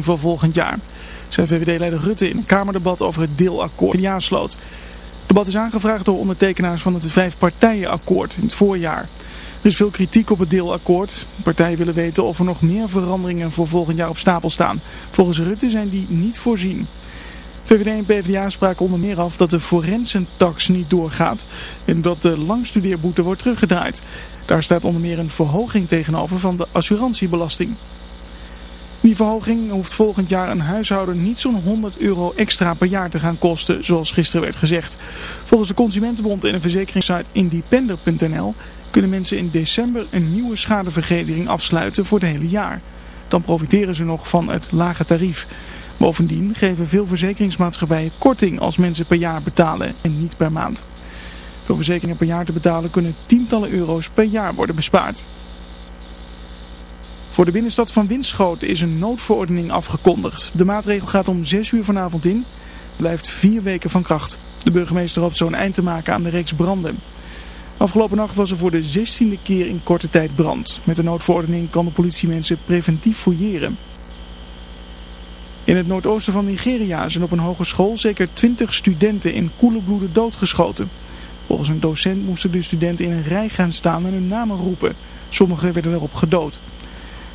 belasting voor volgend jaar. Zijn VVD-leider Rutte in een Kamerdebat over het deelakkoord in Het debat is aangevraagd door ondertekenaars van het vijfpartijenakkoord in het voorjaar. Er is veel kritiek op het deelakkoord. partijen willen weten of er nog meer veranderingen voor volgend jaar op stapel staan. Volgens Rutte zijn die niet voorzien. VVD en PvdA spraken onder meer af dat de forensentax niet doorgaat en dat de langstudeerboete wordt teruggedraaid. Daar staat onder meer een verhoging tegenover van de assurantiebelasting. Die verhoging hoeft volgend jaar een huishouden niet zo'n 100 euro extra per jaar te gaan kosten, zoals gisteren werd gezegd. Volgens de Consumentenbond en de verzekeringssite independer.nl kunnen mensen in december een nieuwe schadevergedering afsluiten voor het hele jaar. Dan profiteren ze nog van het lage tarief. Bovendien geven veel verzekeringsmaatschappijen korting als mensen per jaar betalen en niet per maand. Door verzekeringen per jaar te betalen kunnen tientallen euro's per jaar worden bespaard. Voor de binnenstad van Winschoten is een noodverordening afgekondigd. De maatregel gaat om 6 uur vanavond in, blijft vier weken van kracht. De burgemeester hoopt zo een eind te maken aan de reeks branden. Afgelopen nacht was er voor de 16e keer in korte tijd brand. Met de noodverordening kan de politie mensen preventief fouilleren. In het noordoosten van Nigeria zijn op een hogeschool zeker 20 studenten in koele bloeden doodgeschoten. Volgens een docent moesten de studenten in een rij gaan staan en hun namen roepen. Sommigen werden erop gedood.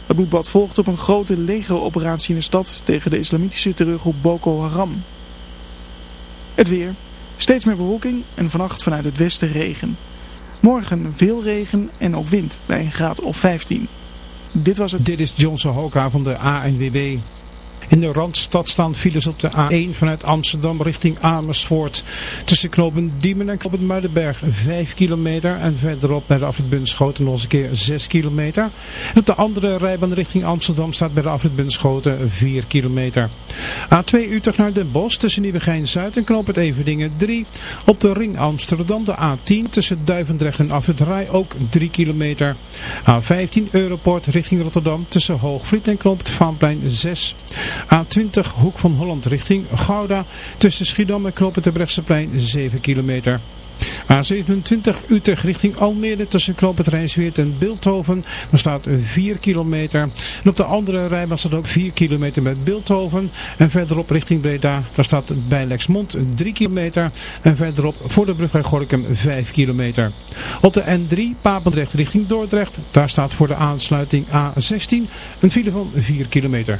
Het bloedbad volgt op een grote legeroperatie in de stad tegen de islamitische terreurgroep Boko Haram. Het weer. Steeds meer bewolking en vannacht vanuit het westen regen. Morgen veel regen en ook wind bij een graad of 15. Dit was het. Dit is Johnson Hoka van de ANWB. In de Randstad staan files op de A1 vanuit Amsterdam richting Amersfoort. Tussen knopen Diemen en knopen Muidenberg 5 kilometer. En verderop bij de afrit Bunschoten nog eens een keer 6 kilometer. En op de andere rijbaan richting Amsterdam staat bij de afrit Bunschoten 4 kilometer. A2 Utrecht naar Den Bosch tussen Nieuwegein-Zuid en knoop het Everdingen 3. Op de ring Amsterdam de A10 tussen Duivendrecht en afrit Rij ook 3 kilometer. A15 Europort richting Rotterdam tussen Hoogvliet en knoop het Vaanplein 6. A20 Hoek van Holland richting Gouda. Tussen Schiedam en Knoppen Terbrechtseplein 7 kilometer. A27 Utrecht richting Almere tussen Knoop Rijnsweert en Beeldhoven. Daar staat 4 kilometer. En op de andere rijbaan staat ook 4 kilometer met Beeldhoven. En verderop richting Breda, daar staat bij Lexmond 3 kilometer. En verderop voor de brug bij Gorkum 5 kilometer. Op de N3 Papendrecht richting Dordrecht. Daar staat voor de aansluiting A16 een file van 4 kilometer.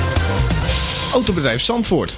Autobedrijf Zandvoort.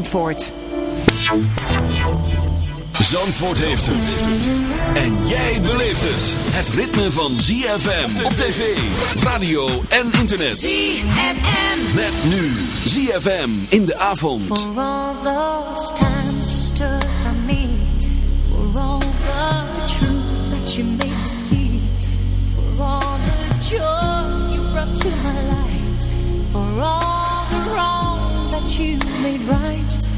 Zandvoort. Zandvoort heeft het. En jij beleeft het. Het ritme van ZFM op tv, radio en internet. ZFM. Met nu ZFM in de avond. For all those times you stood by me. For all the truth that you made me see. For all the joy you brought to my life. For all you made right.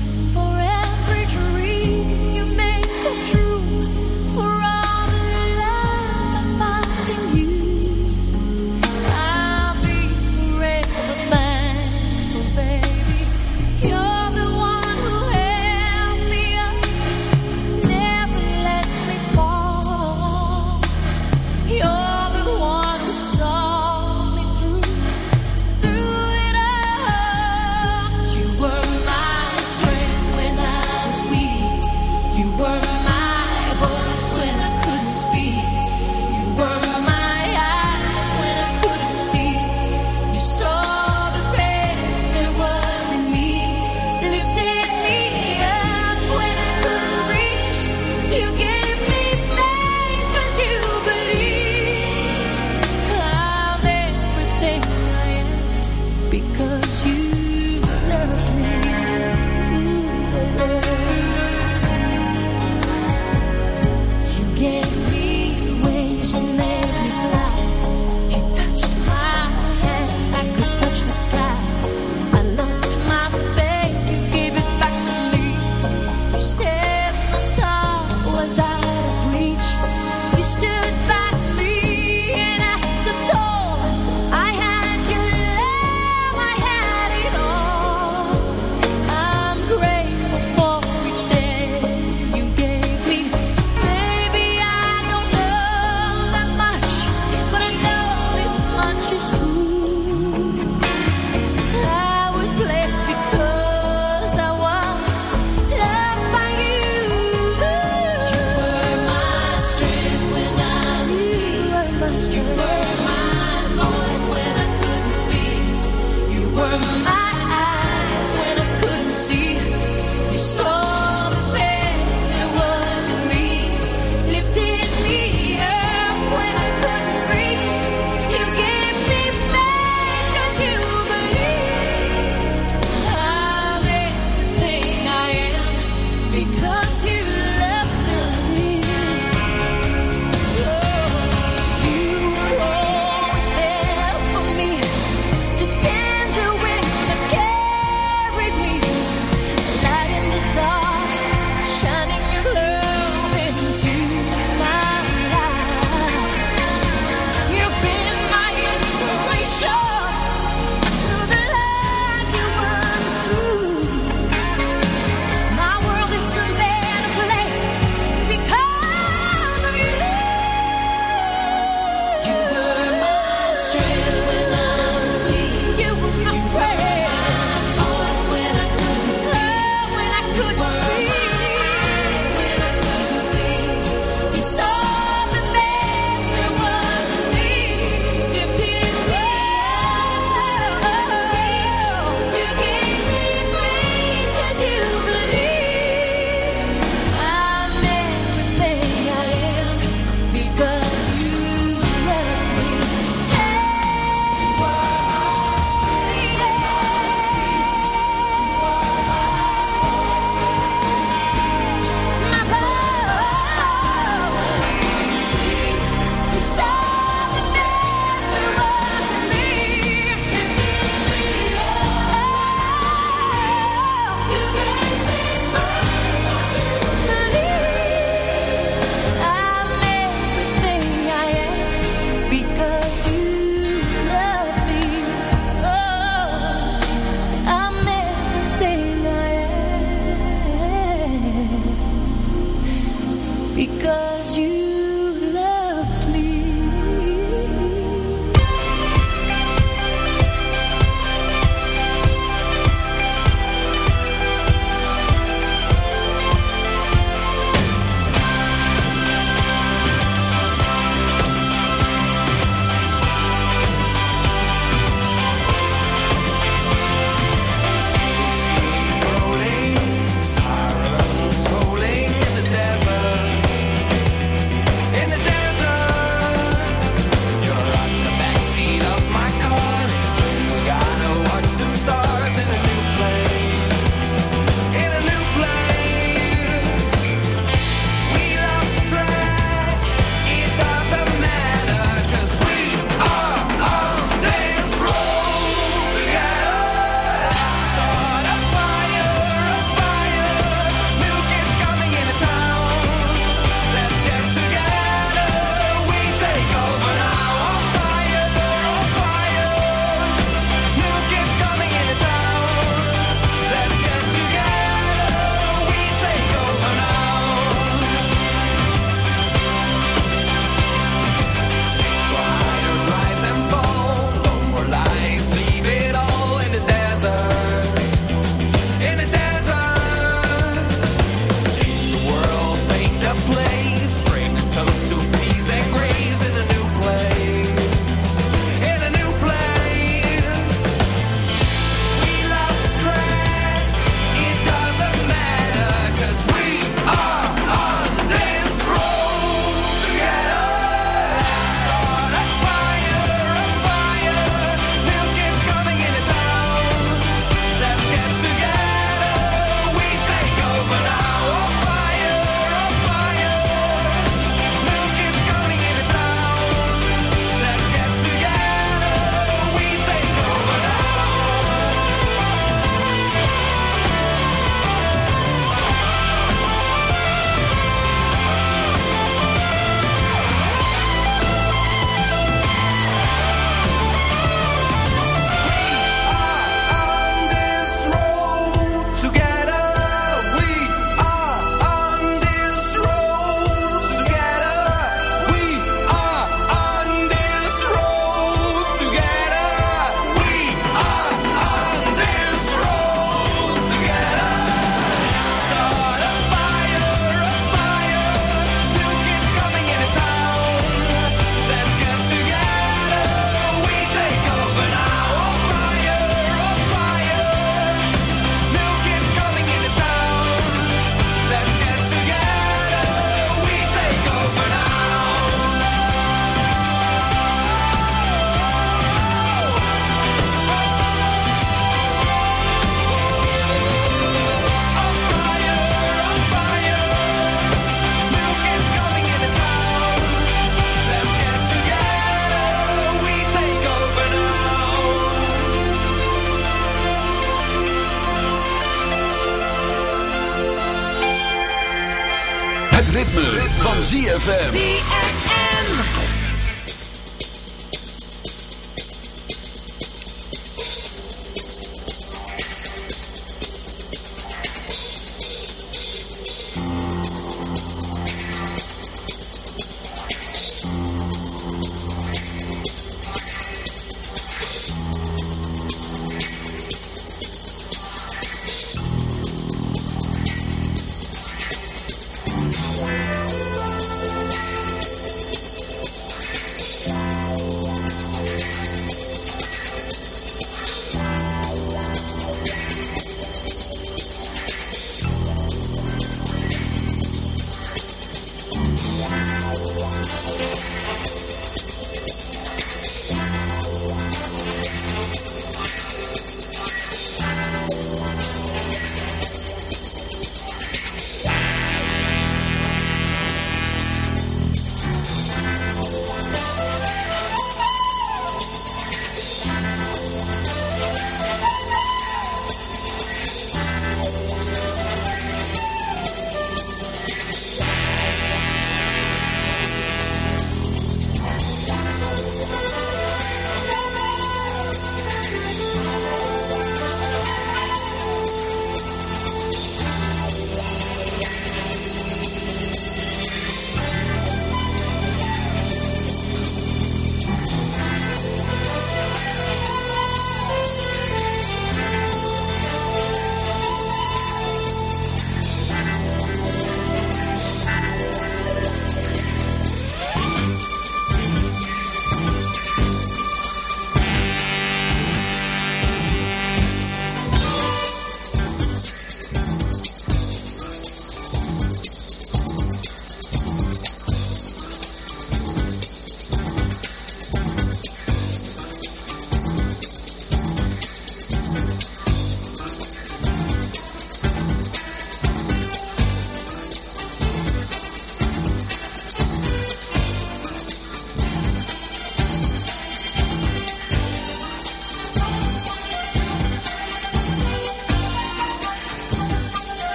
ZFM.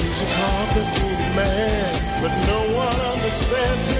He's a complicated man, but no one understands him.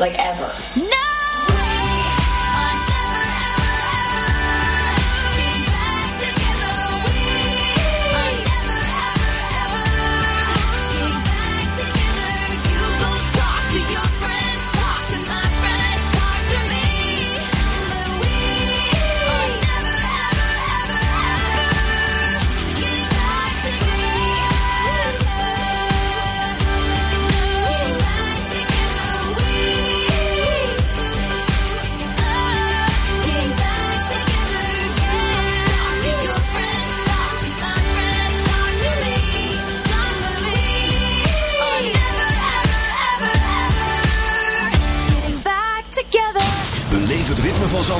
like ever.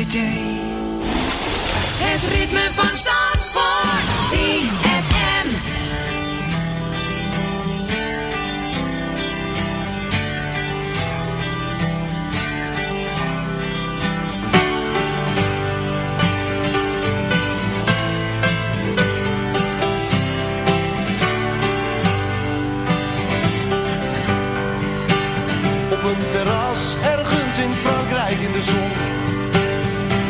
Het ritme van Zandvoort. ZFM. Op een terras ergens in Frankrijk in de zon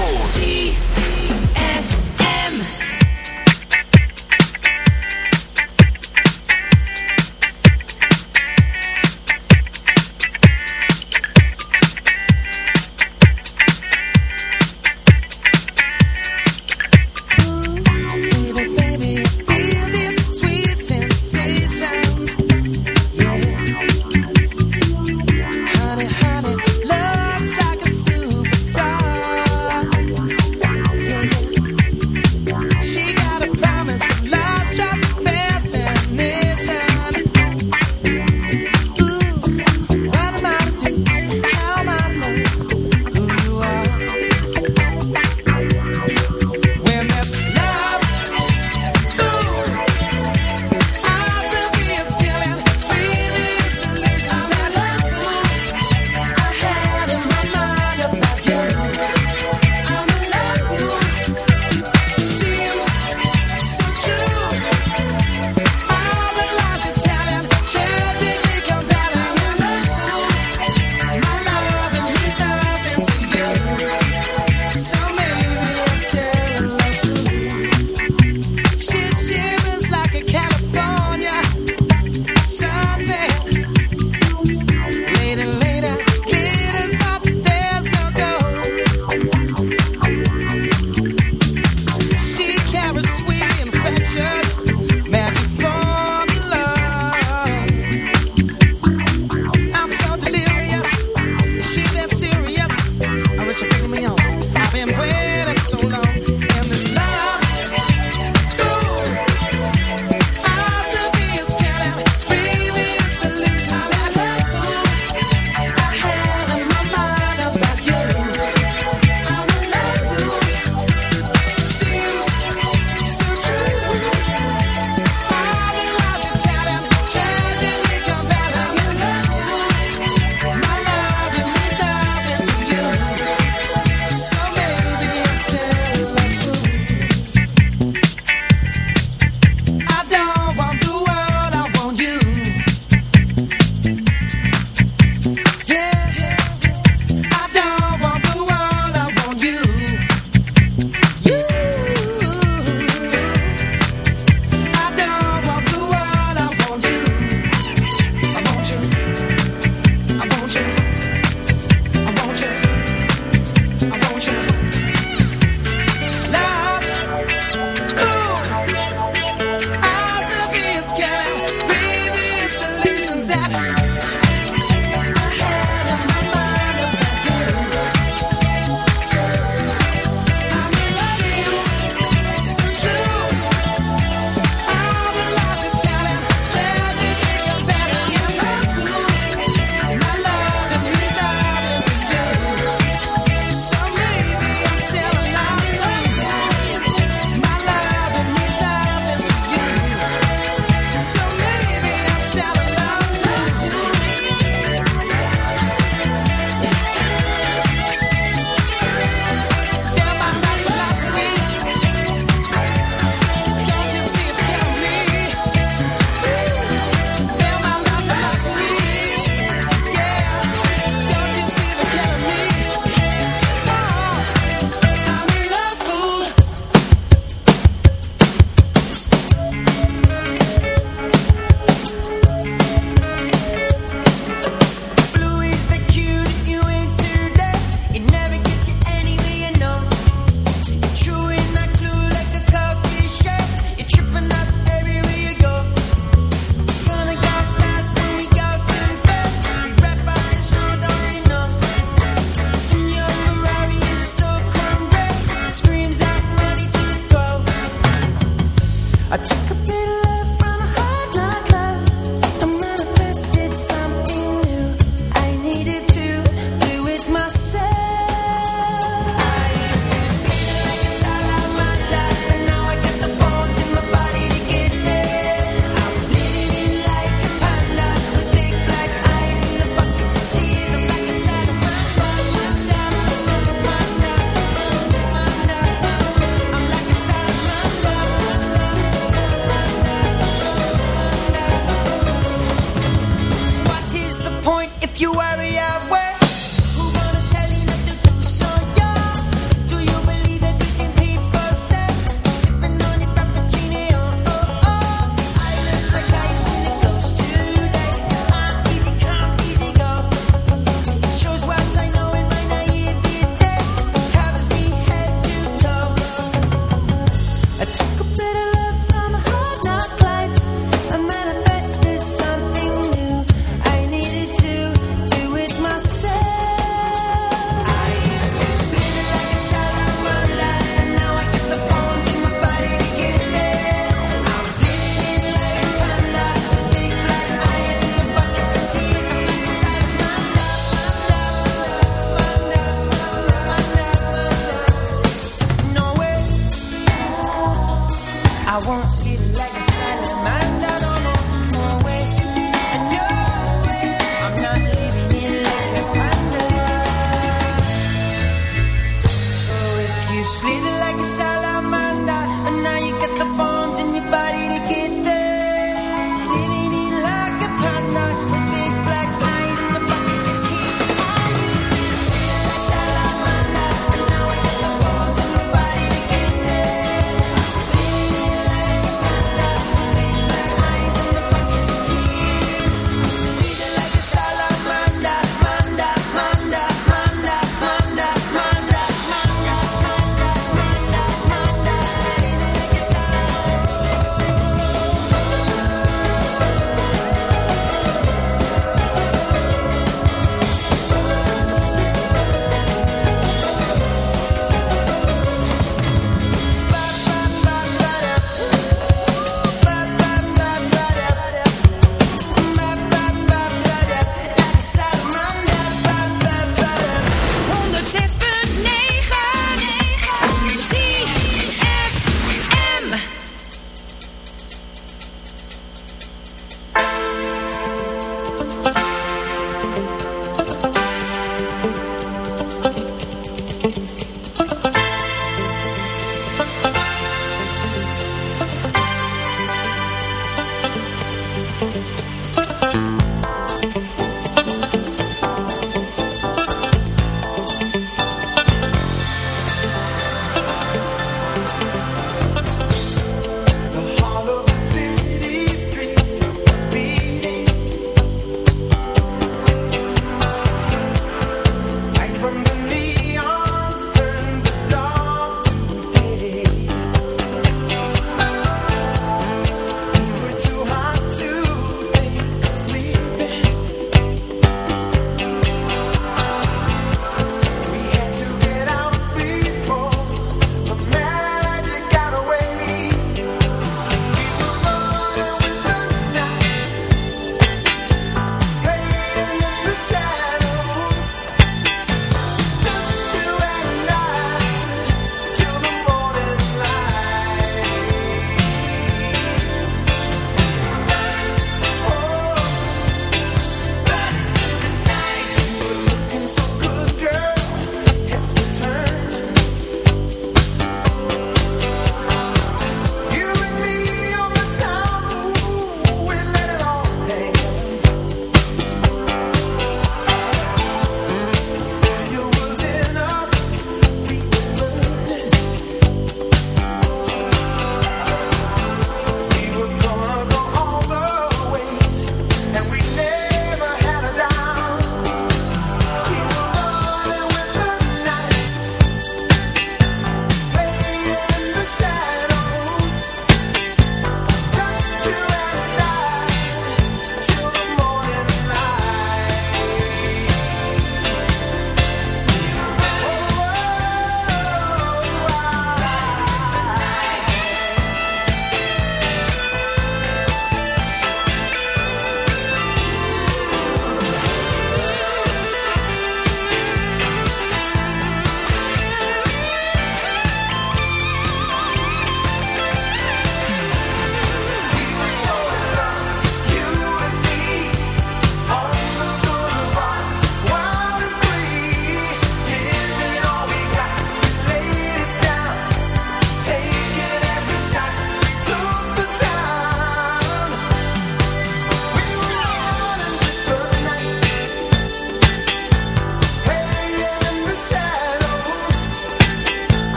Zandvoort.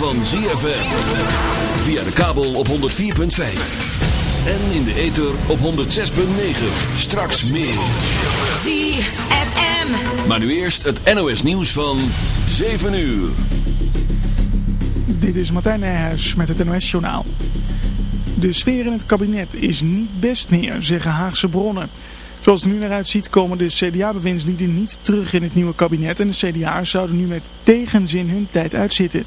van ZFM. Via de kabel op 104.5. En in de ether op 106.9. Straks meer. ZFM. Maar nu eerst het NOS nieuws van 7 uur. Dit is Martijn Nijhuis met het NOS journaal. De sfeer in het kabinet is niet best meer, zeggen Haagse bronnen. Zoals het nu naar uitziet komen de CDA-bewindslieden niet terug in het nieuwe kabinet en de CDA's zouden nu met tegenzin hun tijd uitzitten.